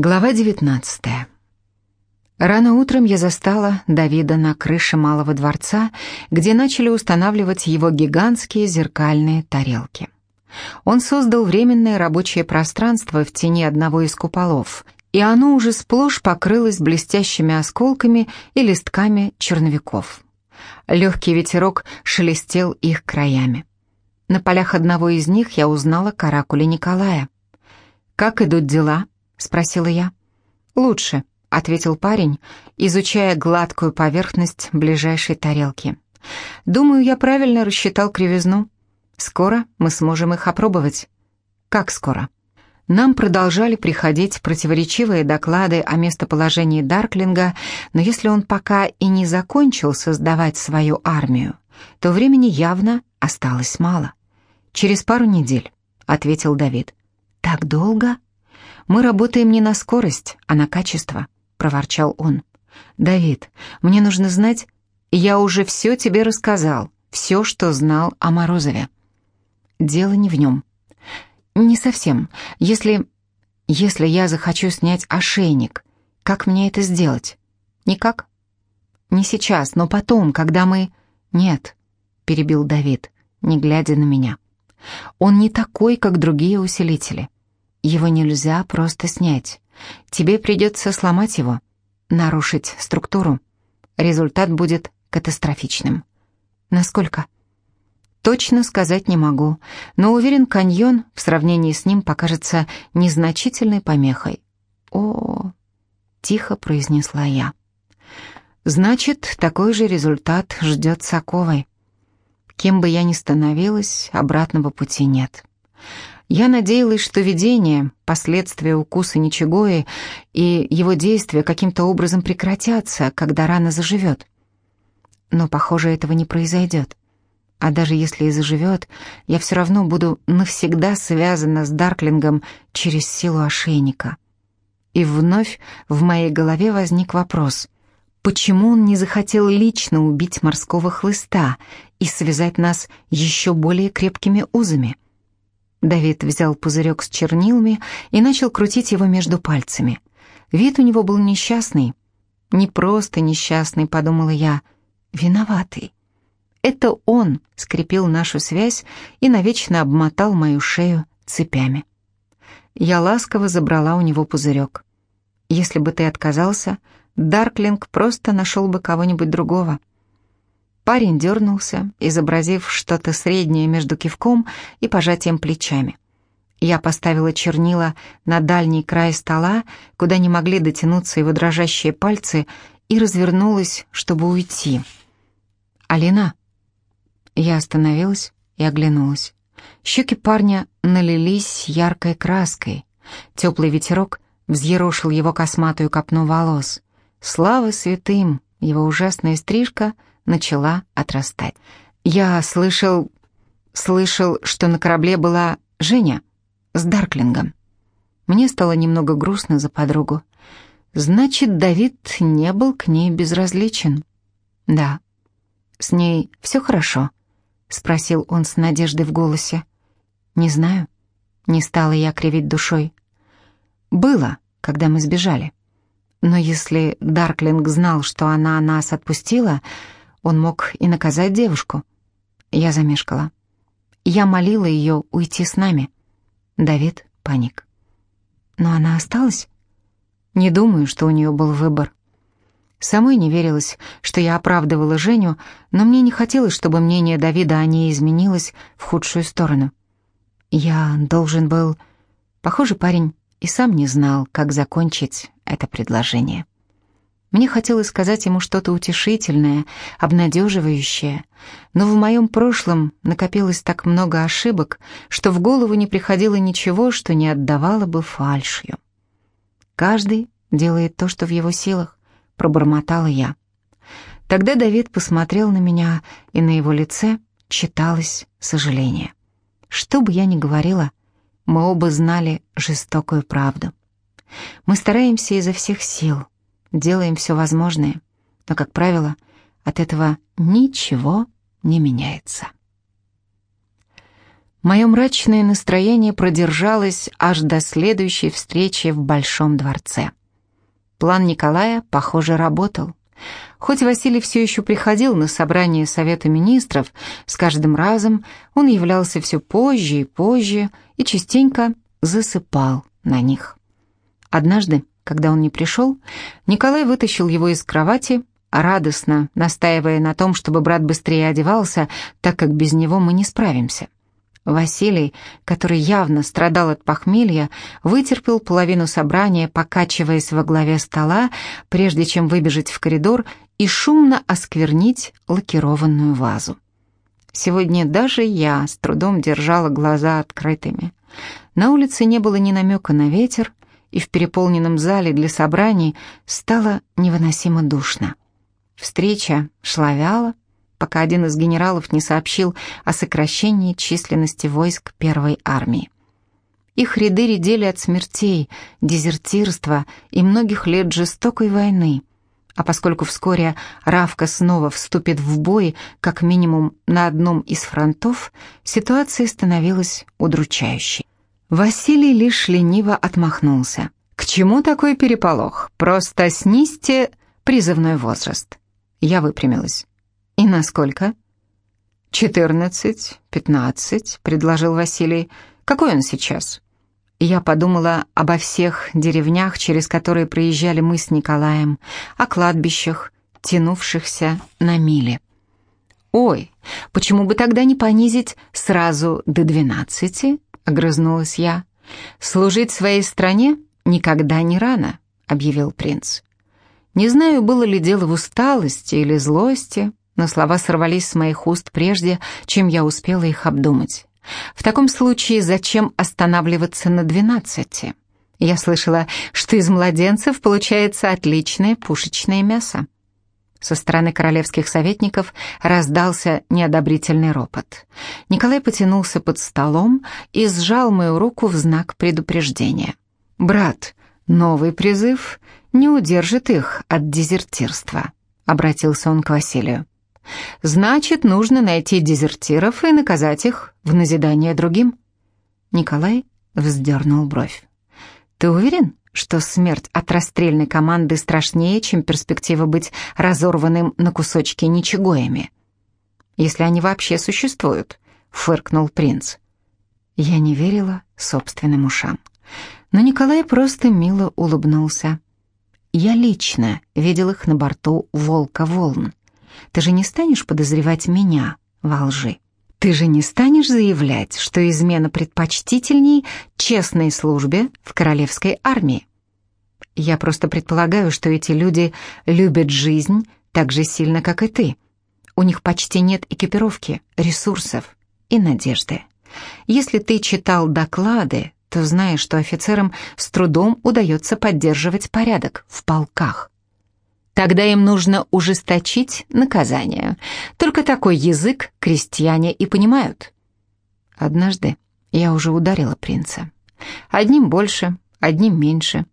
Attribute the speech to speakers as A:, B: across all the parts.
A: Глава 19. Рано утром я застала Давида на крыше малого дворца, где начали устанавливать его гигантские зеркальные тарелки. Он создал временное рабочее пространство в тени одного из куполов, и оно уже сплошь покрылось блестящими осколками и листками черновиков. Легкий ветерок шелестел их краями. На полях одного из них я узнала каракули Николая. «Как идут дела?» — спросила я. «Лучше», — ответил парень, изучая гладкую поверхность ближайшей тарелки. «Думаю, я правильно рассчитал кривизну. Скоро мы сможем их опробовать». «Как скоро?» Нам продолжали приходить противоречивые доклады о местоположении Дарклинга, но если он пока и не закончил создавать свою армию, то времени явно осталось мало. «Через пару недель», — ответил Давид. «Так долго?» «Мы работаем не на скорость, а на качество», — проворчал он. «Давид, мне нужно знать...» «Я уже все тебе рассказал, все, что знал о Морозове». «Дело не в нем». «Не совсем. Если... если я захочу снять ошейник, как мне это сделать?» «Никак». «Не сейчас, но потом, когда мы...» «Нет», — перебил Давид, не глядя на меня. «Он не такой, как другие усилители. Его нельзя просто снять. Тебе придется сломать его, нарушить структуру. Результат будет катастрофичным. Насколько? Точно сказать не могу, но уверен, каньон в сравнении с ним покажется незначительной помехой. О, тихо произнесла я. Значит, такой же результат ждет Соковой. Кем бы я ни становилась, обратного пути нет. Я надеялась, что видение, последствия укуса Ничегои и его действия каким-то образом прекратятся, когда рана заживет. Но, похоже, этого не произойдет. А даже если и заживет, я все равно буду навсегда связана с Дарклингом через силу ошейника. И вновь в моей голове возник вопрос, почему он не захотел лично убить морского хлыста и связать нас еще более крепкими узами? Давид взял пузырек с чернилами и начал крутить его между пальцами. Вид у него был несчастный. Не просто несчастный, подумала я, виноватый. Это он скрепил нашу связь и навечно обмотал мою шею цепями. Я ласково забрала у него пузырек. Если бы ты отказался, Дарклинг просто нашел бы кого-нибудь другого. Парень дернулся, изобразив что-то среднее между кивком и пожатием плечами. Я поставила чернила на дальний край стола, куда не могли дотянуться его дрожащие пальцы, и развернулась, чтобы уйти. «Алина?» Я остановилась и оглянулась. Щеки парня налились яркой краской. Теплый ветерок взъерошил его косматую копну волос. Слава святым! Его ужасная стрижка — начала отрастать. Я слышал... слышал, что на корабле была Женя с Дарклингом. Мне стало немного грустно за подругу. Значит, Давид не был к ней безразличен. Да. С ней все хорошо? Спросил он с надеждой в голосе. Не знаю. Не стала я кривить душой. Было, когда мы сбежали. Но если Дарклинг знал, что она нас отпустила, он мог и наказать девушку. Я замешкала. Я молила ее уйти с нами. Давид паник. Но она осталась? Не думаю, что у нее был выбор. Самой не верилось, что я оправдывала Женю, но мне не хотелось, чтобы мнение Давида о ней изменилось в худшую сторону. Я должен был... Похоже, парень и сам не знал, как закончить это предложение. Мне хотелось сказать ему что-то утешительное, обнадеживающее, но в моем прошлом накопилось так много ошибок, что в голову не приходило ничего, что не отдавало бы фальшью. «Каждый делает то, что в его силах», — пробормотала я. Тогда Давид посмотрел на меня, и на его лице читалось сожаление. Что бы я ни говорила, мы оба знали жестокую правду. Мы стараемся изо всех сил — делаем все возможное, но, как правило, от этого ничего не меняется. Мое мрачное настроение продержалось аж до следующей встречи в Большом дворце. План Николая, похоже, работал. Хоть Василий все еще приходил на собрание Совета Министров, с каждым разом он являлся все позже и позже и частенько засыпал на них. Однажды, когда он не пришел, Николай вытащил его из кровати, радостно настаивая на том, чтобы брат быстрее одевался, так как без него мы не справимся. Василий, который явно страдал от похмелья, вытерпел половину собрания, покачиваясь во главе стола, прежде чем выбежать в коридор и шумно осквернить лакированную вазу. Сегодня даже я с трудом держала глаза открытыми. На улице не было ни намека на ветер, и в переполненном зале для собраний стало невыносимо душно. Встреча шла вяло, пока один из генералов не сообщил о сокращении численности войск Первой армии. Их ряды редели от смертей, дезертирства и многих лет жестокой войны. А поскольку вскоре Равка снова вступит в бой, как минимум на одном из фронтов, ситуация становилась удручающей. Василий лишь лениво отмахнулся. «К чему такой переполох? Просто снизьте призывной возраст». Я выпрямилась. «И насколько?» «Четырнадцать, пятнадцать», — предложил Василий. «Какой он сейчас?» Я подумала обо всех деревнях, через которые проезжали мы с Николаем, о кладбищах, тянувшихся на мили. «Ой, почему бы тогда не понизить сразу до двенадцати?» Огрызнулась я. «Служить своей стране никогда не рано», — объявил принц. Не знаю, было ли дело в усталости или злости, но слова сорвались с моих уст прежде, чем я успела их обдумать. В таком случае зачем останавливаться на двенадцати? Я слышала, что из младенцев получается отличное пушечное мясо. Со стороны королевских советников раздался неодобрительный ропот. Николай потянулся под столом и сжал мою руку в знак предупреждения. «Брат, новый призыв не удержит их от дезертирства», — обратился он к Василию. «Значит, нужно найти дезертиров и наказать их в назидание другим». Николай вздернул бровь. «Ты уверен, что смерть от расстрельной команды страшнее, чем перспектива быть разорванным на кусочки ничегоями. Если они вообще существуют, фыркнул принц. Я не верила собственным ушам. Но Николай просто мило улыбнулся. Я лично видел их на борту «Волка волн». Ты же не станешь подозревать меня во лжи? Ты же не станешь заявлять, что измена предпочтительней честной службе в королевской армии? Я просто предполагаю, что эти люди любят жизнь так же сильно, как и ты. У них почти нет экипировки, ресурсов и надежды. Если ты читал доклады, то знаешь, что офицерам с трудом удается поддерживать порядок в полках. Тогда им нужно ужесточить наказание. Только такой язык крестьяне и понимают. Однажды я уже ударила принца. Одним больше, одним меньше.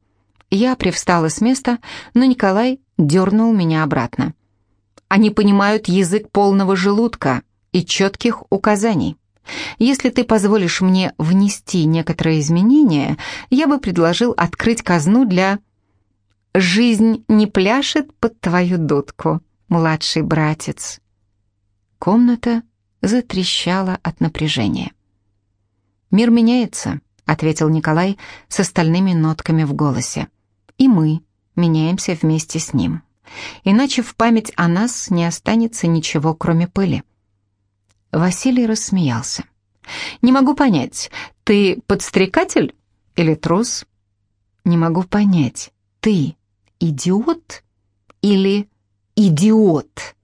A: Я привстала с места, но Николай дернул меня обратно. Они понимают язык полного желудка и четких указаний. Если ты позволишь мне внести некоторые изменения, я бы предложил открыть казну для «Жизнь не пляшет под твою дудку, младший братец». Комната затрещала от напряжения. «Мир меняется», — ответил Николай с остальными нотками в голосе. «И мы меняемся вместе с ним. Иначе в память о нас не останется ничего, кроме пыли». Василий рассмеялся. «Не могу понять, ты подстрекатель или трус?» «Не могу понять, ты идиот или идиот?»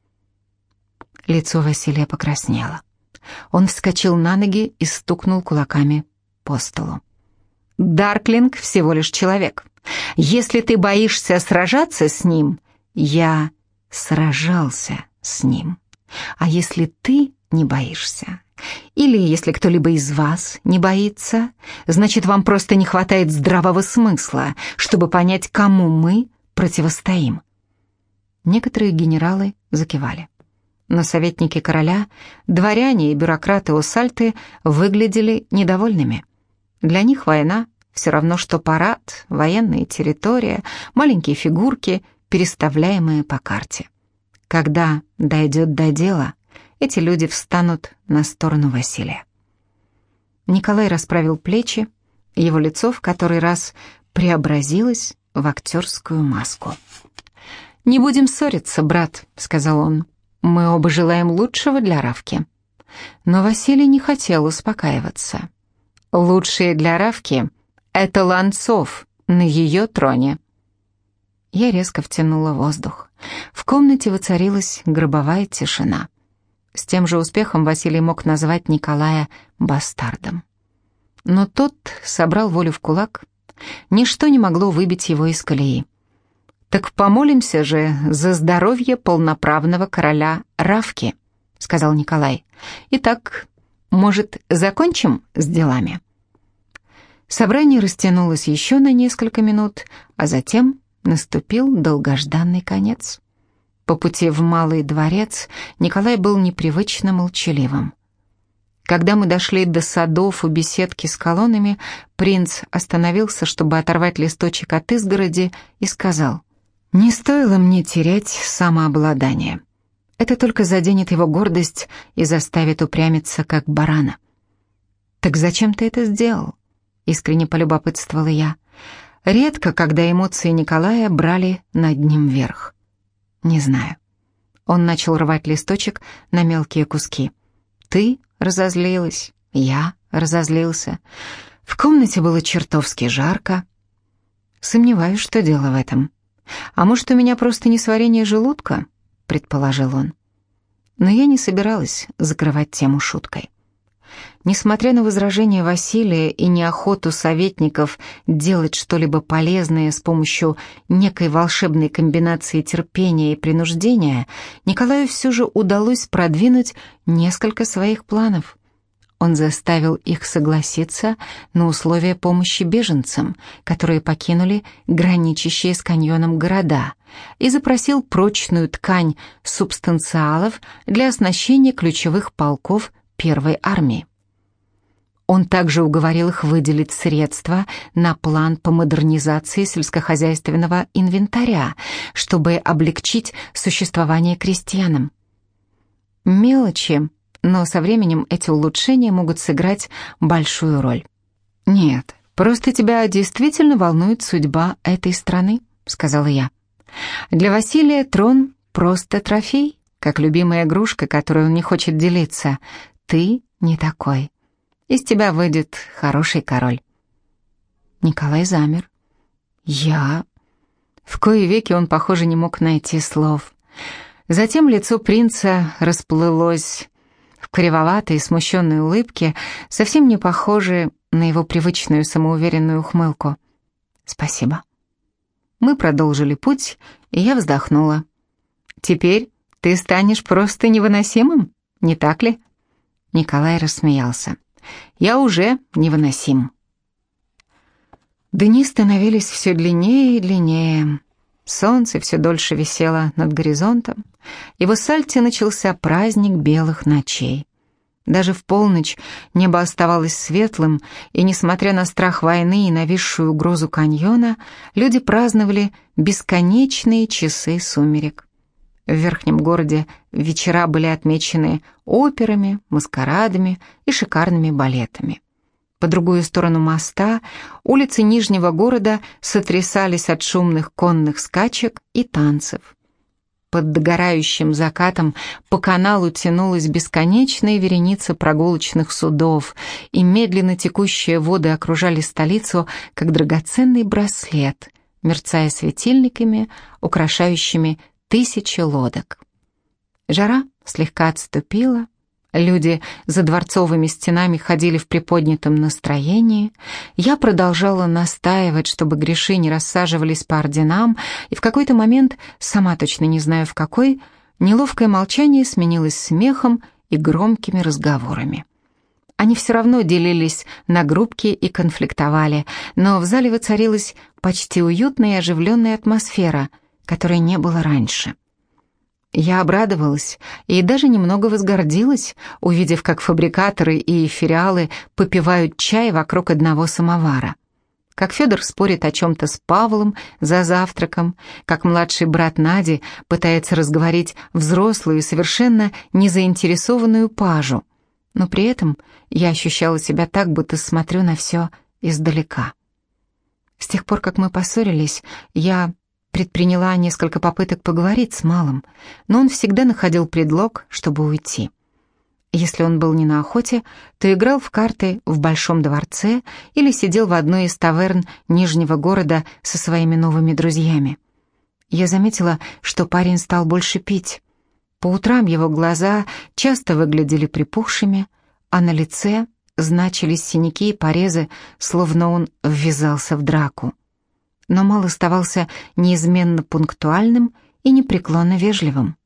A: Лицо Василия покраснело. Он вскочил на ноги и стукнул кулаками по столу. «Дарклинг всего лишь человек. Если ты боишься сражаться с ним, я сражался с ним. А если ты не боишься, или если кто-либо из вас не боится, значит, вам просто не хватает здравого смысла, чтобы понять, кому мы противостоим. Некоторые генералы закивали. но советники короля, дворяне и бюрократы Усальты выглядели недовольными. Для них война все равно, что парад, военная территория, маленькие фигурки, переставляемые по карте. Когда дойдет до дела, эти люди встанут на сторону Василия. Николай расправил плечи, его лицо в который раз преобразилось в актерскую маску. «Не будем ссориться, брат», — сказал он. «Мы оба желаем лучшего для Равки». Но Василий не хотел успокаиваться. «Лучшее для Равки — это Ланцов на ее троне». Я резко втянула воздух. В комнате воцарилась гробовая тишина. С тем же успехом Василий мог назвать Николая бастардом. Но тот собрал волю в кулак. Ничто не могло выбить его из колеи. «Так помолимся же за здоровье полноправного короля Равки», — сказал Николай. «Итак, может, закончим с делами?» Собрание растянулось еще на несколько минут, а затем наступил долгожданный конец. По пути в Малый дворец Николай был непривычно молчаливым. Когда мы дошли до садов у беседки с колоннами, принц остановился, чтобы оторвать листочек от изгороди, и сказал, «Не стоило мне терять самообладание. Это только заденет его гордость и заставит упрямиться, как барана». «Так зачем ты это сделал?» — искренне полюбопытствовала я. Редко, когда эмоции Николая брали над ним верх. «Не знаю». Он начал рвать листочек на мелкие куски. «Ты разозлилась, я разозлился. В комнате было чертовски жарко. Сомневаюсь, что дело в этом. А может, у меня просто несварение желудка?» — предположил он. Но я не собиралась закрывать тему шуткой. Несмотря на возражения Василия и неохоту советников делать что-либо полезное с помощью некой волшебной комбинации терпения и принуждения, Николаю все же удалось продвинуть несколько своих планов. Он заставил их согласиться на условия помощи беженцам, которые покинули граничащие с каньоном города, и запросил прочную ткань субстанциалов для оснащения ключевых полков Первой армии. Он также уговорил их выделить средства на план по модернизации сельскохозяйственного инвентаря, чтобы облегчить существование крестьянам. Мелочи, но со временем эти улучшения могут сыграть большую роль. «Нет, просто тебя действительно волнует судьба этой страны», — сказала я. «Для Василия трон — просто трофей, как любимая игрушка, которой он не хочет делиться. Ты не такой. Из тебя выйдет хороший король». Николай замер. «Я...» В кои веки он, похоже, не мог найти слов. Затем лицо принца расплылось в кривоватой и смущенной улыбке, совсем не похожей на его привычную самоуверенную ухмылку. «Спасибо». Мы продолжили путь, и я вздохнула. «Теперь ты станешь просто невыносимым, не так ли?» Николай рассмеялся. Я уже невыносим. Дни становились все длиннее и длиннее. Солнце все дольше висело над горизонтом, и в Иссальте начался праздник белых ночей. Даже в полночь небо оставалось светлым, и, несмотря на страх войны и нависшую угрозу каньона, люди праздновали бесконечные часы сумерек. В верхнем городе вечера были отмечены операми, маскарадами и шикарными балетами. По другую сторону моста улицы Нижнего города сотрясались от шумных конных скачек и танцев. Под догорающим закатом по каналу тянулась бесконечная вереница прогулочных судов, и медленно текущие воды окружали столицу, как драгоценный браслет, мерцая светильниками, украшающими тысячи лодок. Жара слегка отступила, люди за дворцовыми стенами ходили в приподнятом настроении, я продолжала настаивать, чтобы греши не рассаживались по орденам, и в какой-то момент, сама точно не знаю в какой, неловкое молчание сменилось смехом и громкими разговорами. Они все равно делились на группки и конфликтовали, но в зале воцарилась почти уютная и оживленная атмосфера — которой не было раньше. Я обрадовалась и даже немного возгордилась, увидев, как фабрикаторы и филиалы попивают чай вокруг одного самовара. Как Федор спорит о чем-то с Павлом за завтраком, как младший брат Нади пытается разговорить взрослую, совершенно незаинтересованную пажу. Но при этом я ощущала себя так, будто смотрю на все издалека. С тех пор, как мы поссорились, я предприняла несколько попыток поговорить с малым, но он всегда находил предлог, чтобы уйти. Если он был не на охоте, то играл в карты в Большом дворце или сидел в одной из таверн Нижнего города со своими новыми друзьями. Я заметила, что парень стал больше пить. По утрам его глаза часто выглядели припухшими, а на лице значились синяки и порезы, словно он ввязался в драку но Мал оставался неизменно пунктуальным и непреклонно вежливым.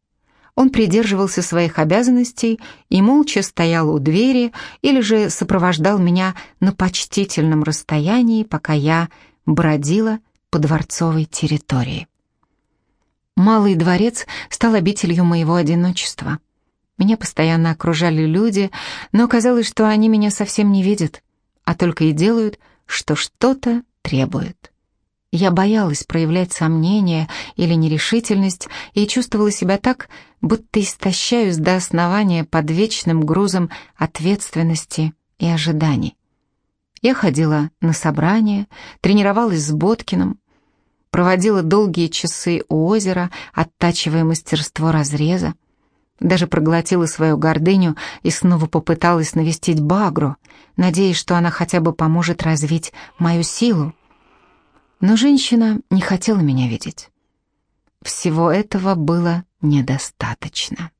A: Он придерживался своих обязанностей и молча стоял у двери или же сопровождал меня на почтительном расстоянии, пока я бродила по дворцовой территории. Малый дворец стал обителью моего одиночества. Меня постоянно окружали люди, но казалось, что они меня совсем не видят, а только и делают, что что-то требуют. Я боялась проявлять сомнения или нерешительность и чувствовала себя так, будто истощаюсь до основания под вечным грузом ответственности и ожиданий. Я ходила на собрания, тренировалась с Боткиным, проводила долгие часы у озера, оттачивая мастерство разреза, даже проглотила свою гордыню и снова попыталась навестить Багру, надеясь, что она хотя бы поможет развить мою силу, но женщина не хотела меня видеть. Всего этого было недостаточно.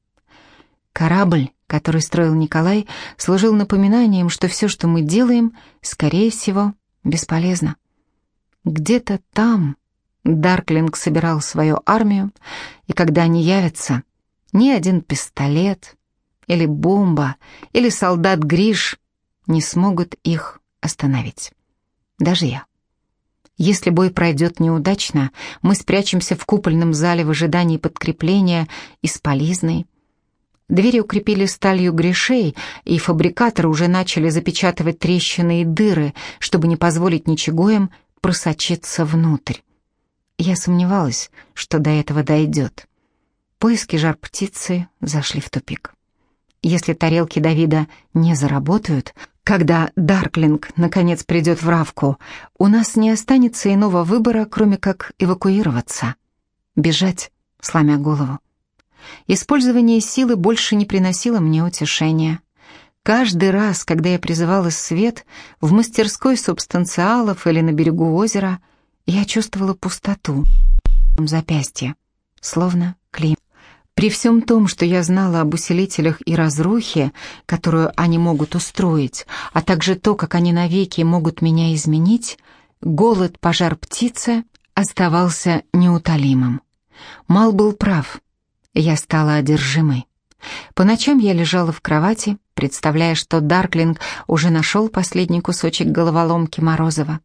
A: Корабль, который строил Николай, служил напоминанием, что все, что мы делаем, скорее всего, бесполезно. Где-то там Дарклинг собирал свою армию, и когда они явятся, ни один пистолет или бомба или солдат Гриш не смогут их остановить. Даже я. Если бой пройдет неудачно, мы спрячемся в купольном зале в ожидании подкрепления из полизной. Двери укрепили сталью грешей, и фабрикаторы уже начали запечатывать трещины и дыры, чтобы не позволить ничегоем просочиться внутрь. Я сомневалась, что до этого дойдет. Поиски жар-птицы зашли в тупик. Если тарелки Давида не заработают, когда Дарклинг наконец придет в Равку, у нас не останется иного выбора, кроме как эвакуироваться. Бежать, сломя голову. Использование силы больше не приносило мне утешения. Каждый раз, когда я призывала свет в мастерской субстанциалов или на берегу озера, я чувствовала пустоту в запястье, словно клей. При всем том, что я знала об усилителях и разрухе, которую они могут устроить, а также то, как они навеки могут меня изменить, голод пожар птицы оставался неутолимым. Мал был прав. Я стала одержимой. По ночам я лежала в кровати, представляя, что Дарклинг уже нашел последний кусочек головоломки Морозова.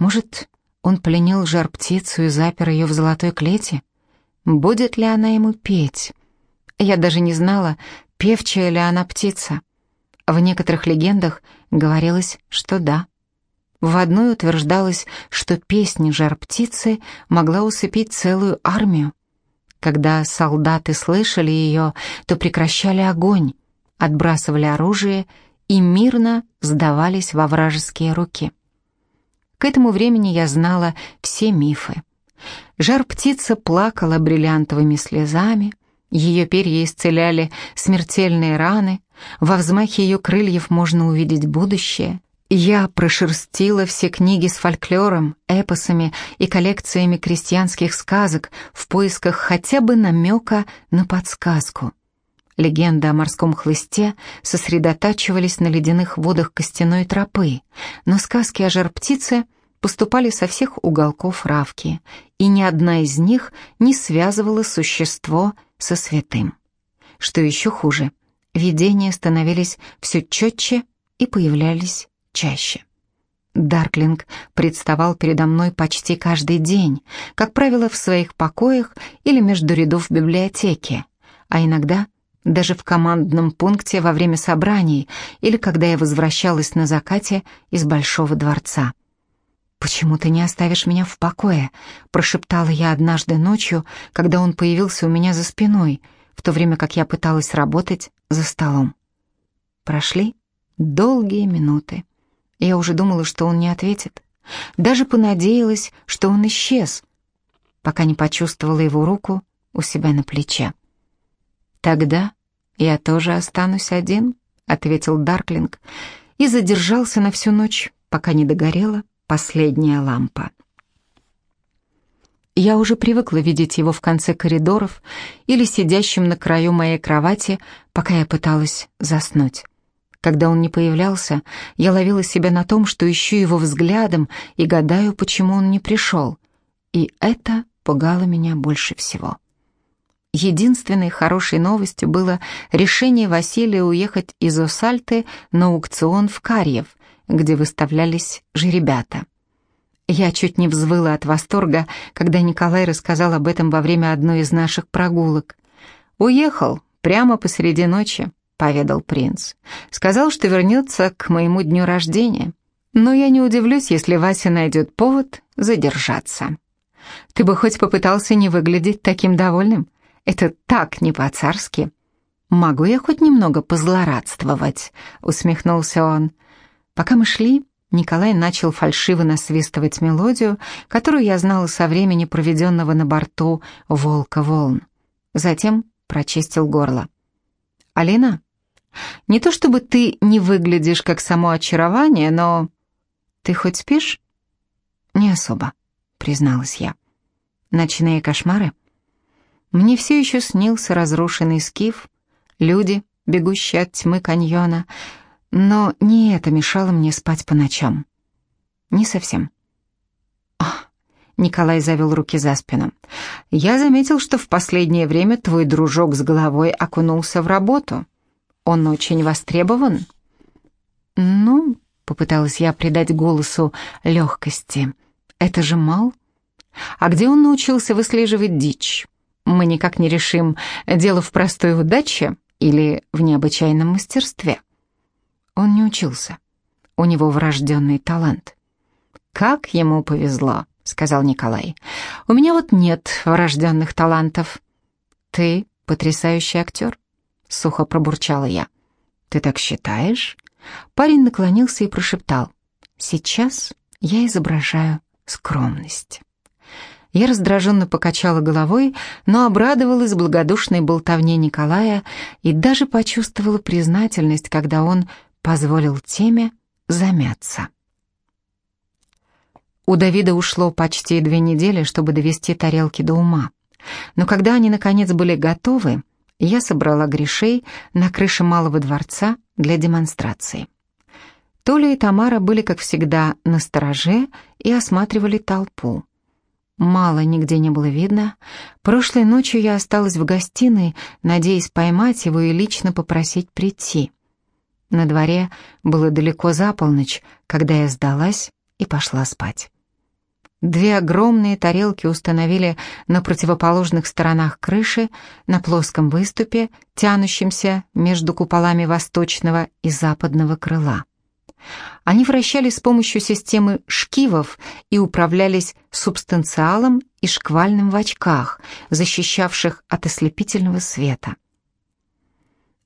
A: Может, он пленил жар-птицу и запер ее в золотой клете? Будет ли она ему петь? Я даже не знала, певчая ли она птица. В некоторых легендах говорилось, что да. В одной утверждалось, что песня жар-птицы могла усыпить целую армию. Когда солдаты слышали ее, то прекращали огонь, отбрасывали оружие и мирно сдавались во вражеские руки. К этому времени я знала все мифы. Жар-птица плакала бриллиантовыми слезами, ее перья исцеляли смертельные раны, во взмахе ее крыльев можно увидеть будущее. Я прошерстила все книги с фольклором, эпосами и коллекциями крестьянских сказок в поисках хотя бы намека на подсказку. Легенды о морском хлысте сосредотачивались на ледяных водах костяной тропы, но сказки о жар-птице — поступали со всех уголков Равки, и ни одна из них не связывала существо со святым. Что еще хуже, видения становились все четче и появлялись чаще. Дарклинг представал передо мной почти каждый день, как правило, в своих покоях или между рядов в библиотеке, а иногда даже в командном пункте во время собраний или когда я возвращалась на закате из Большого дворца. «Почему ты не оставишь меня в покое?» — прошептала я однажды ночью, когда он появился у меня за спиной, в то время как я пыталась работать за столом. Прошли долгие минуты. Я уже думала, что он не ответит. Даже понадеялась, что он исчез, пока не почувствовала его руку у себя на плече. «Тогда я тоже останусь один», — ответил Дарклинг и задержался на всю ночь, пока не догорела последняя лампа. Я уже привыкла видеть его в конце коридоров или сидящим на краю моей кровати, пока я пыталась заснуть. Когда он не появлялся, я ловила себя на том, что ищу его взглядом и гадаю, почему он не пришел. И это пугало меня больше всего. Единственной хорошей новостью было решение Василия уехать из Осальты на аукцион в Карьев, где выставлялись жеребята. Я чуть не взвыла от восторга, когда Николай рассказал об этом во время одной из наших прогулок. «Уехал прямо посреди ночи поведал принц. «Сказал, что вернется к моему дню рождения. Но я не удивлюсь, если Вася найдет повод задержаться. Ты бы хоть попытался не выглядеть таким довольным. Это так не по-царски». «Могу я хоть немного позлорадствовать?» — усмехнулся он. Пока мы шли, Николай начал фальшиво насвистывать мелодию, которую я знала со времени, проведенного на борту «Волка волн». Затем прочистил горло. «Алина, не то чтобы ты не выглядишь как само очарование, но... Ты хоть спишь? Не особо, призналась я. Ночные кошмары? Мне все еще снился разрушенный скиф, люди, бегущие от тьмы каньона, но не это мешало мне спать по ночам. Не совсем. Ах, Николай завел руки за спину. «Я заметил, что в последнее время твой дружок с головой окунулся в работу. Он очень востребован?» «Ну», — попыталась я придать голосу легкости, — «это же Мал. А где он научился выслеживать дичь? Мы никак не решим, дело в простой удаче или в необычайном мастерстве». Он не учился. У него врожденный талант. «Как ему повезло», — сказал Николай. «У меня вот нет врожденных талантов». «Ты потрясающий актер», сухо пробурчала я. «Ты так считаешь?» Парень наклонился и прошептал. «Сейчас я изображаю скромность». Я раздраженно покачала головой, но обрадовалась благодушной болтовне Николая и даже почувствовала признательность, когда он позволил теме замяться. У Давида ушло почти две недели, чтобы довести тарелки до ума. Но когда они, наконец, были готовы, я собрала грешей на крыше Малого дворца для демонстрации. Толя и Тамара были, как всегда, на стороже и осматривали толпу. Мало нигде не было видно. Прошлой ночью я осталась в гостиной, надеясь поймать его и лично попросить прийти. На дворе было далеко за полночь, когда я сдалась и пошла спать. Две огромные тарелки установили на противоположных сторонах крыши, на плоском выступе, тянущемся между куполами восточного и западного крыла. Они вращались с помощью системы шкивов и управлялись субстанциалом и шквальным в очках, защищавших от ослепительного света.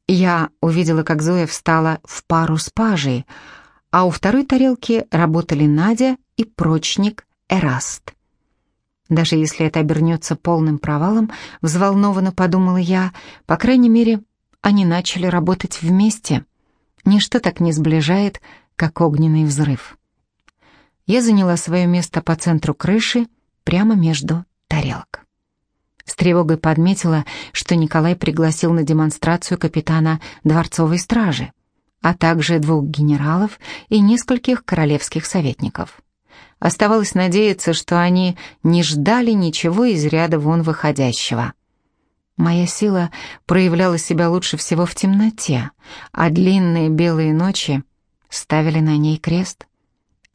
A: Я увидела, как Зоя встала в пару с пажей, а у второй тарелки работали Надя и прочник Эраст. Даже если это обернется полным провалом, взволнованно подумала я, по крайней мере, они начали работать вместе. Ничто так не сближает, как огненный взрыв. Я заняла свое место по центру крыши, прямо между тарелок. С тревогой подметила, что Николай пригласил на демонстрацию капитана дворцовой стражи, а также двух генералов и нескольких королевских советников. Оставалось надеяться, что они не ждали ничего из ряда вон выходящего. Моя сила проявляла себя лучше всего в темноте, а длинные белые ночи ставили на ней крест.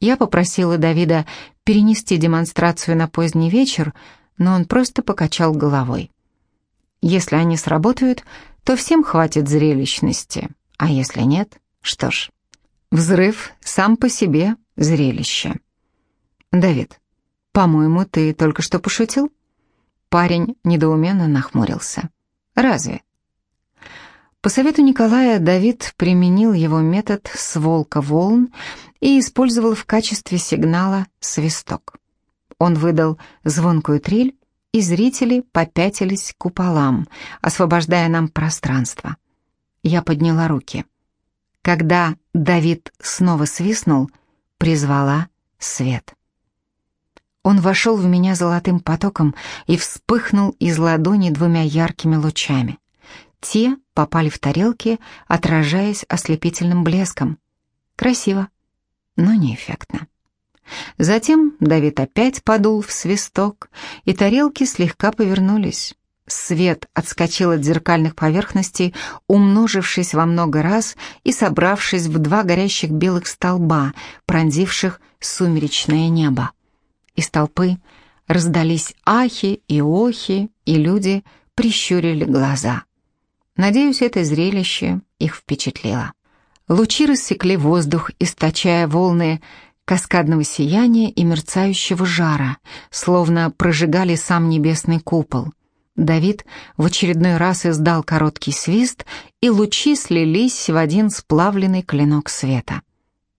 A: Я попросила Давида перенести демонстрацию на поздний вечер, но он просто покачал головой. Если они сработают, то всем хватит зрелищности, а если нет, что ж, взрыв сам по себе зрелище. Давид, по-моему, ты только что пошутил? Парень недоуменно нахмурился. Разве? По совету Николая Давид применил его метод с волка волн и использовал в качестве сигнала свисток. Он выдал звонкую трель, и зрители попятились к куполам, освобождая нам пространство. Я подняла руки. Когда Давид снова свистнул, призвала свет. Он вошел в меня золотым потоком и вспыхнул из ладони двумя яркими лучами. Те попали в тарелки, отражаясь ослепительным блеском. Красиво, но неэффектно. Затем Давид опять подул в свисток, и тарелки слегка повернулись. Свет отскочил от зеркальных поверхностей, умножившись во много раз и собравшись в два горящих белых столба, пронзивших сумеречное небо. Из толпы раздались ахи и охи, и люди прищурили глаза. Надеюсь, это зрелище их впечатлило. Лучи рассекли воздух, источая волны каскадного сияния и мерцающего жара, словно прожигали сам небесный купол. Давид в очередной раз издал короткий свист, и лучи слились в один сплавленный клинок света.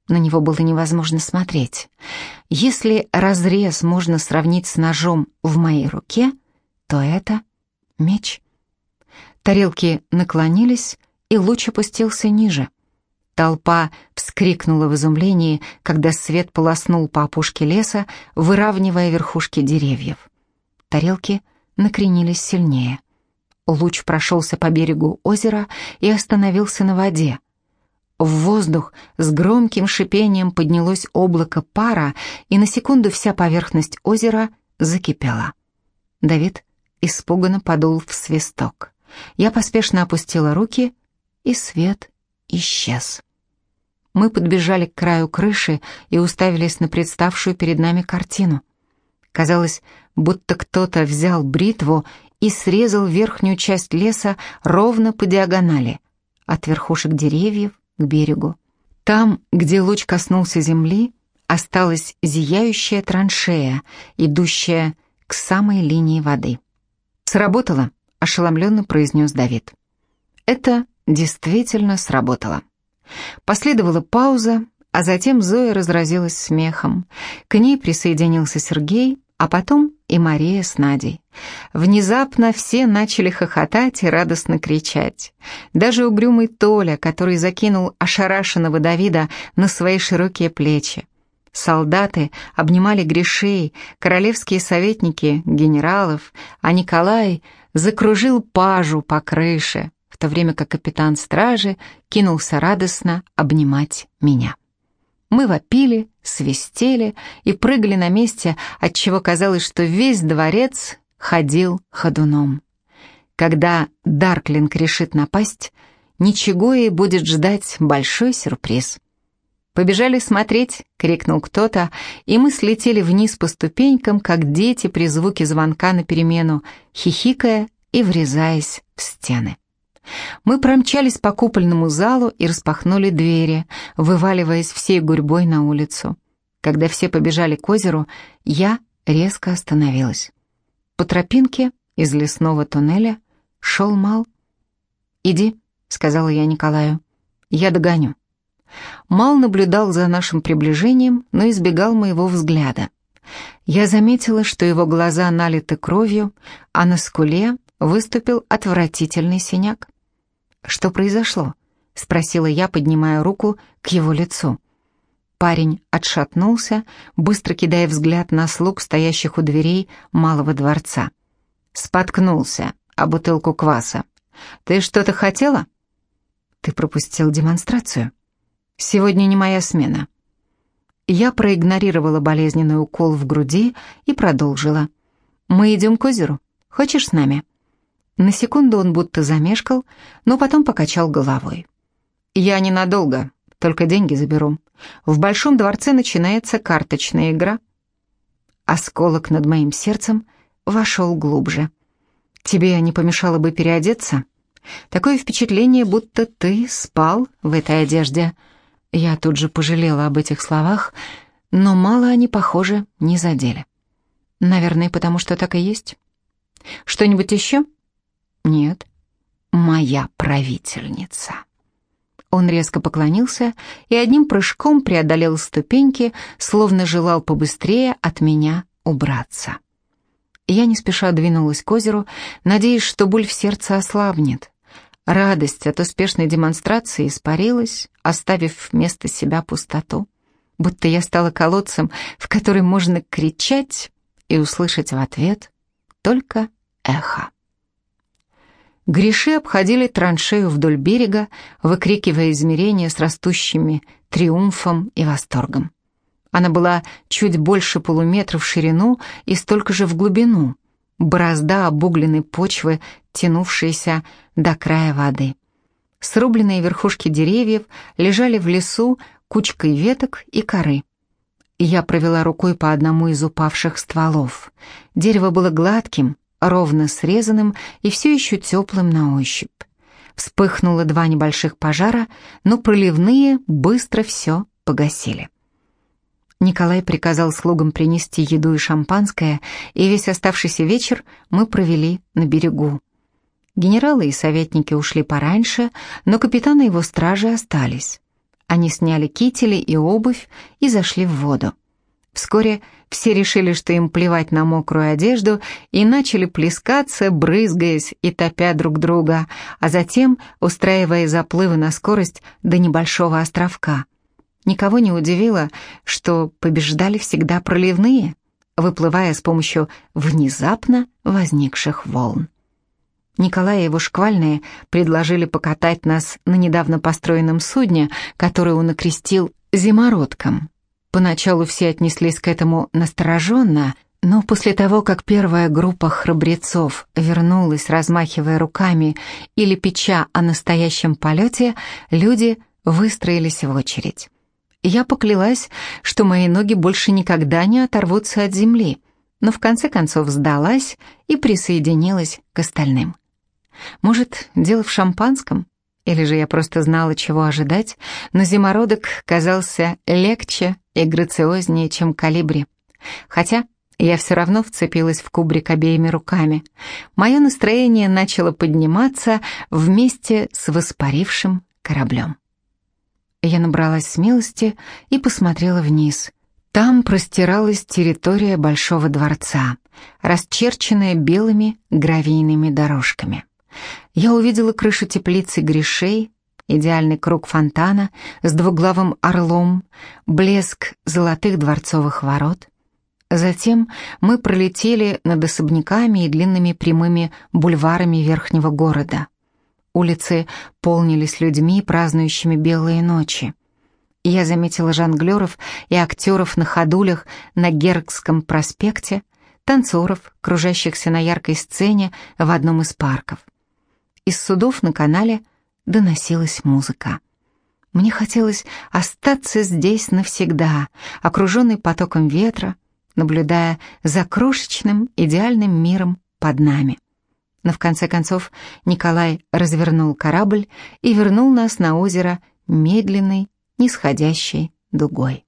A: На него было невозможно смотреть. Если разрез можно сравнить с ножом в моей руке, то это меч. Тарелки наклонились, и луч опустился ниже. Толпа вскрикнула в изумлении, когда свет полоснул по опушке леса, выравнивая верхушки деревьев. Тарелки накренились сильнее. Луч прошелся по берегу озера и остановился на воде. В воздух с громким шипением поднялось облако пара, и на секунду вся поверхность озера закипела. Давид испуганно подул в свисток. Я поспешно опустила руки, и свет исчез. Мы подбежали к краю крыши и уставились на представшую перед нами картину. Казалось, будто кто-то взял бритву и срезал верхнюю часть леса ровно по диагонали, от верхушек деревьев к берегу. Там, где луч коснулся земли, осталась зияющая траншея, идущая к самой линии воды. «Сработало», — ошеломленно произнес Давид. Это действительно сработало. Последовала пауза, а затем Зоя разразилась смехом. К ней присоединился Сергей, а потом и Мария с Надей. Внезапно все начали хохотать и радостно кричать. Даже угрюмый Толя, который закинул ошарашенного Давида на свои широкие плечи. Солдаты обнимали грешей, королевские советники — генералов, а Николай закружил пажу по крыше, в то время как капитан стражи кинулся радостно обнимать меня. Мы вопили, свистели и прыгали на месте, отчего казалось, что весь дворец ходил ходуном. Когда Дарклинг решит напасть, ничего ей будет ждать большой сюрприз. «Побежали смотреть!» — крикнул кто-то, и мы слетели вниз по ступенькам, как дети при звуке звонка на перемену, хихикая и врезаясь в стены. Мы промчались по купольному залу и распахнули двери, вываливаясь всей гурьбой на улицу. Когда все побежали к озеру, я резко остановилась. По тропинке из лесного туннеля шел Мал. «Иди», — сказала я Николаю, — «я догоню». Мал наблюдал за нашим приближением, но избегал моего взгляда. Я заметила, что его глаза налиты кровью, а на скуле выступил отвратительный синяк. «Что произошло?» — спросила я, поднимая руку к его лицу. Парень отшатнулся, быстро кидая взгляд на слуг, стоящих у дверей малого дворца. Споткнулся о бутылку кваса. «Ты что-то хотела?» «Ты пропустил демонстрацию. Сегодня не моя смена». Я проигнорировала болезненный укол в груди и продолжила. «Мы идем к озеру. Хочешь с нами?» На секунду он будто замешкал, но потом покачал головой. «Я ненадолго, только деньги заберу. В Большом дворце начинается карточная игра. Осколок над моим сердцем вошел глубже. Тебе не помешало бы переодеться? Такое впечатление, будто ты спал в этой одежде. Я тут же пожалела об этих словах, но мало они, похоже, не задели. Наверное, потому что так и есть. Что-нибудь еще? Нет. Моя правительница. Он резко поклонился и одним прыжком преодолел ступеньки, словно желал побыстрее от меня убраться. Я не спеша двинулась к озеру, надеясь, что боль в сердце ослабнет. Радость от успешной демонстрации испарилась, оставив вместо себя пустоту. Будто я стала колодцем, в который можно кричать и услышать в ответ только эхо. Гриши обходили траншею вдоль берега, выкрикивая измерения с растущими триумфом и восторгом. Она была чуть больше полуметра в ширину и столько же в глубину, борозда обугленной почвы, тянувшаяся до края воды. Срубленные верхушки деревьев лежали в лесу кучкой веток и коры. Я провела рукой по одному из упавших стволов. Дерево было гладким, ровно срезанным и все еще теплым на ощупь. Вспыхнуло два небольших пожара, но проливные быстро все погасили. Николай приказал слугам принести еду и шампанское, и весь оставшийся вечер мы провели на берегу. Генералы и советники ушли пораньше, но капитаны его стражи остались. Они сняли кители и обувь и зашли в воду. Вскоре все решили, что им плевать на мокрую одежду, и начали плескаться, брызгаясь и топя друг друга, а затем устраивая заплывы на скорость до небольшого островка. Никого не удивило, что побеждали всегда проливные, выплывая с помощью внезапно возникших волн. Николай и его шквальные предложили покатать нас на недавно построенном судне, которое он окрестил «зимородком». Поначалу все отнеслись к этому настороженно, но после того, как первая группа храбрецов вернулась, размахивая руками или печа о настоящем полете, люди выстроились в очередь. Я поклялась, что мои ноги больше никогда не оторвутся от земли, но в конце концов сдалась и присоединилась к остальным. Может, дело в шампанском? Или же я просто знала, чего ожидать, но зимородок казался легче и грациознее, чем калибри. Хотя я все равно вцепилась в кубрик обеими руками. Мое настроение начало подниматься вместе с воспарившим кораблем. Я набралась смелости и посмотрела вниз. Там простиралась территория Большого дворца, расчерченная белыми гравийными дорожками. Я увидела крышу теплицы грешей, идеальный круг фонтана с двуглавым орлом, блеск золотых дворцовых ворот. Затем мы пролетели над особняками и длинными прямыми бульварами верхнего города. Улицы полнились людьми, празднующими белые ночи. Я заметила жонглеров и актеров на ходулях на Гергском проспекте, танцоров, кружащихся на яркой сцене в одном из парков. Из судов на канале доносилась музыка. Мне хотелось остаться здесь навсегда, окруженный потоком ветра, наблюдая за крошечным идеальным миром под нами. Но в конце концов Николай развернул корабль и вернул нас на озеро медленной, нисходящей дугой.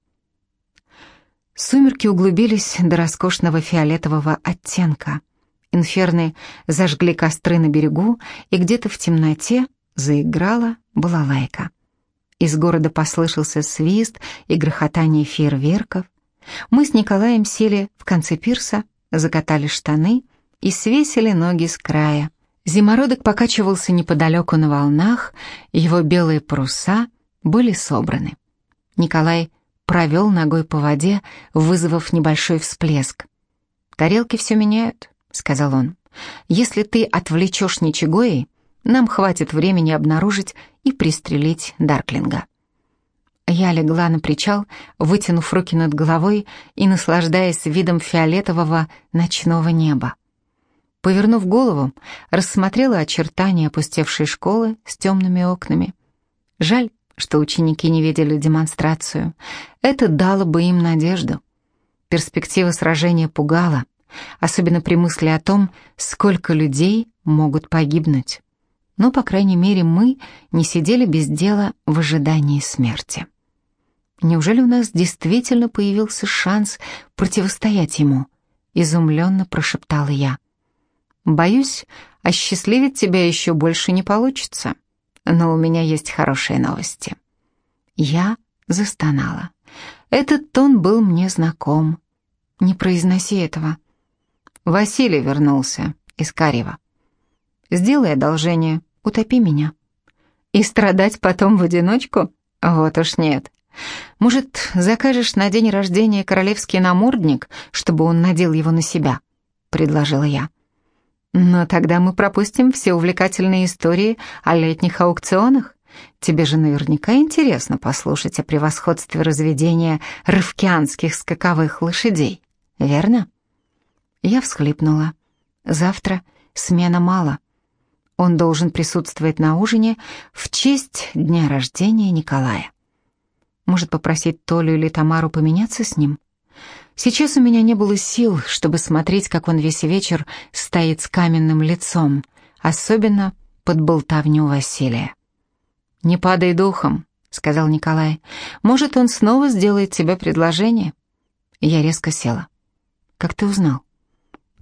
A: Сумерки углубились до роскошного фиолетового оттенка. Инферны зажгли костры на берегу, и где-то в темноте заиграла балалайка. Из города послышался свист и грохотание фейерверков. Мы с Николаем сели в конце пирса, закатали штаны и свесили ноги с края. Зимородок покачивался неподалеку на волнах, его белые паруса были собраны. Николай провел ногой по воде, вызвав небольшой всплеск. «Тарелки все меняют», — сказал он. «Если ты отвлечешь Ничегои, нам хватит времени обнаружить и пристрелить Дарклинга. Я легла на причал, вытянув руки над головой и наслаждаясь видом фиолетового ночного неба. Повернув голову, рассмотрела очертания опустевшей школы с темными окнами. Жаль, что ученики не видели демонстрацию. Это дало бы им надежду. Перспектива сражения пугала, особенно при мысли о том, сколько людей могут погибнуть. Но, по крайней мере, мы не сидели без дела в ожидании смерти. Неужели у нас действительно появился шанс противостоять ему? Изумленно прошептала я. Боюсь, осчастливить тебя еще больше не получится, но у меня есть хорошие новости. Я застонала. Этот тон был мне знаком. Не произноси этого. Василий вернулся из Карева. Сделай одолжение, утопи меня. И страдать потом в одиночку? Вот уж нет. Может, закажешь на день рождения королевский намордник, чтобы он надел его на себя?» — предложила я. «Но тогда мы пропустим все увлекательные истории о летних аукционах. Тебе же наверняка интересно послушать о превосходстве разведения рывкианских скаковых лошадей, верно?» Я всхлипнула. «Завтра смена мало. Он должен присутствовать на ужине в честь дня рождения Николая. Может, попросить Толю или Тамару поменяться с ним? Сейчас у меня не было сил, чтобы смотреть, как он весь вечер стоит с каменным лицом, особенно под болтовню Василия. «Не падай духом», — сказал Николай. «Может, он снова сделает тебе предложение?» Я резко села. «Как ты узнал?»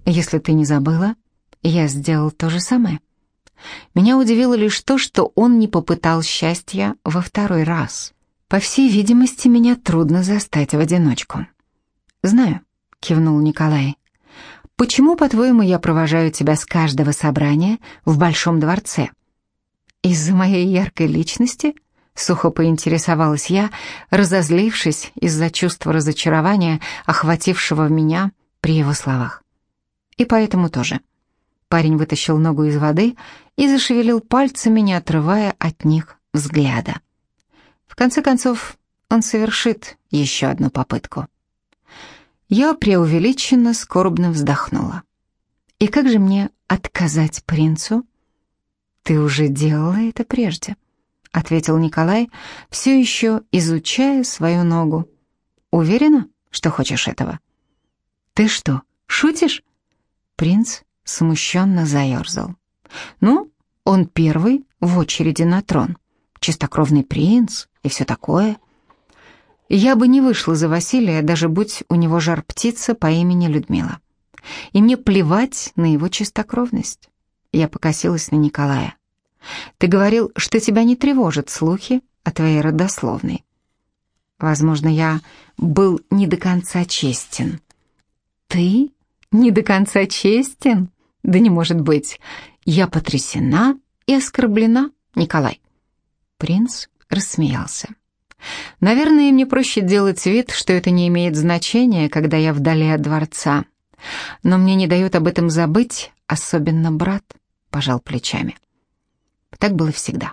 A: «Если ты не забыла, я сделал то же самое». Меня удивило лишь то, что он не попытал счастья во второй раз. По всей видимости, меня трудно застать в одиночку. Знаю, кивнул Николай. Почему, по-твоему, я провожаю тебя с каждого собрания в большом дворце? Из-за моей яркой личности? Сухо поинтересовалась я, разозлившись из-за чувства разочарования, охватившего меня при его словах. И поэтому тоже. Парень вытащил ногу из воды и зашевелил пальцами, не отрывая от них взгляда. В конце концов, он совершит еще одну попытку. Я преувеличенно скорбно вздохнула. И как же мне отказать принцу? Ты уже делала это прежде, ответил Николай, все еще изучая свою ногу. Уверена, что хочешь этого? Ты что, шутишь? Принц смущенно заерзал. Ну, он первый в очереди на трон чистокровный принц и все такое. Я бы не вышла за Василия, даже будь у него жар-птица по имени Людмила. И мне плевать на его чистокровность. Я покосилась на Николая. Ты говорил, что тебя не тревожат слухи о твоей родословной. Возможно, я был не до конца честен. Ты не до конца честен? Да не может быть. Я потрясена и оскорблена, Николай. Принц рассмеялся. «Наверное, мне проще делать вид, что это не имеет значения, когда я вдали от дворца. Но мне не дает об этом забыть, особенно брат», — пожал плечами. Так было всегда.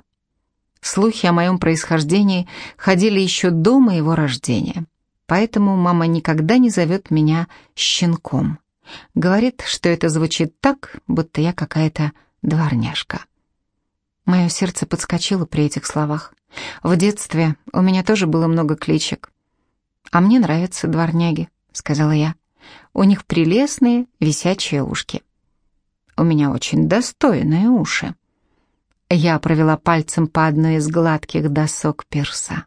A: Слухи о моем происхождении ходили еще до моего рождения, поэтому мама никогда не зовет меня щенком. Говорит, что это звучит так, будто я какая-то дворняжка. Мое сердце подскочило при этих словах. В детстве у меня тоже было много кличек. «А мне нравятся дворняги», — сказала я. «У них прелестные висячие ушки». «У меня очень достойные уши». Я провела пальцем по одной из гладких досок перса.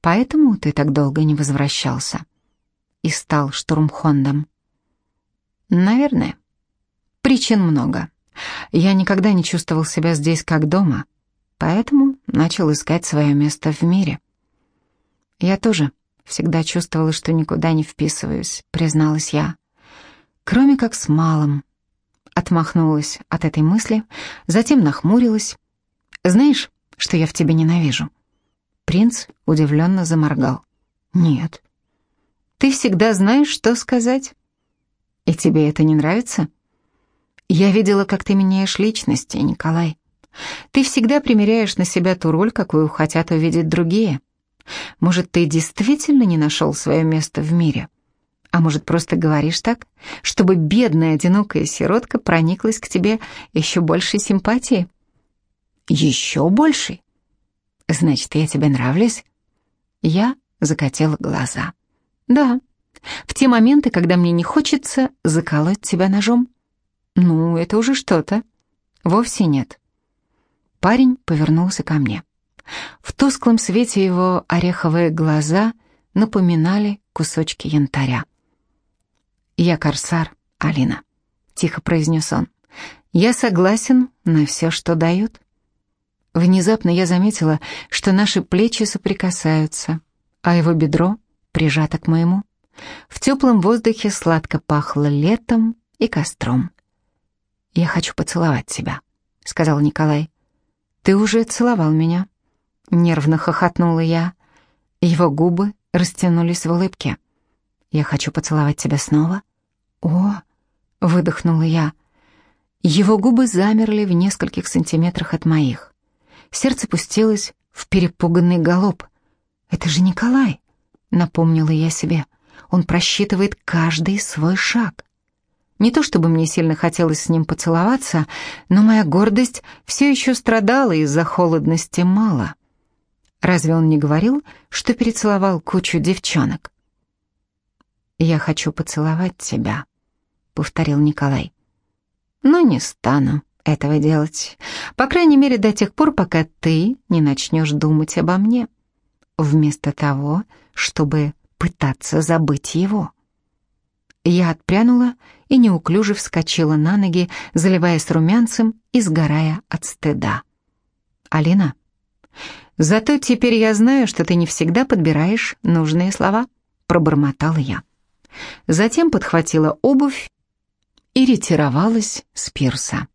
A: «Поэтому ты так долго не возвращался?» и стал штурмхондом. «Наверное. Причин много». Я никогда не чувствовал себя здесь как дома, поэтому начал искать свое место в мире. Я тоже всегда чувствовала, что никуда не вписываюсь, призналась я. Кроме как с малым. Отмахнулась от этой мысли, затем нахмурилась. «Знаешь, что я в тебе ненавижу?» Принц удивленно заморгал. «Нет». «Ты всегда знаешь, что сказать?» «И тебе это не нравится?» Я видела, как ты меняешь личности, Николай. Ты всегда примеряешь на себя ту роль, какую хотят увидеть другие. Может, ты действительно не нашел свое место в мире? А может, просто говоришь так, чтобы бедная, одинокая сиротка прониклась к тебе еще большей симпатией? Еще большей? Значит, я тебе нравлюсь? Я закатила глаза. Да, в те моменты, когда мне не хочется заколоть тебя ножом. Ну, это уже что-то. Вовсе нет. Парень повернулся ко мне. В тусклом свете его ореховые глаза напоминали кусочки янтаря. «Я корсар, Алина», — тихо произнес он. «Я согласен на все, что дают». Внезапно я заметила, что наши плечи соприкасаются, а его бедро прижато к моему. В теплом воздухе сладко пахло летом и костром. «Я хочу поцеловать тебя», — сказал Николай. «Ты уже целовал меня». Нервно хохотнула я. Его губы растянулись в улыбке. «Я хочу поцеловать тебя снова». «О!» — выдохнула я. Его губы замерли в нескольких сантиметрах от моих. Сердце пустилось в перепуганный галоп. «Это же Николай!» — напомнила я себе. «Он просчитывает каждый свой шаг». Не то чтобы мне сильно хотелось с ним поцеловаться, но моя гордость все еще страдала из-за холодности мало. Разве он не говорил, что перецеловал кучу девчонок? «Я хочу поцеловать тебя», — повторил Николай. «Но не стану этого делать, по крайней мере до тех пор, пока ты не начнешь думать обо мне, вместо того, чтобы пытаться забыть его». Я отпрянула и неуклюже вскочила на ноги, заливаясь румянцем и сгорая от стыда. «Алина, зато теперь я знаю, что ты не всегда подбираешь нужные слова», — пробормотала я. Затем подхватила обувь и ретировалась с пирса.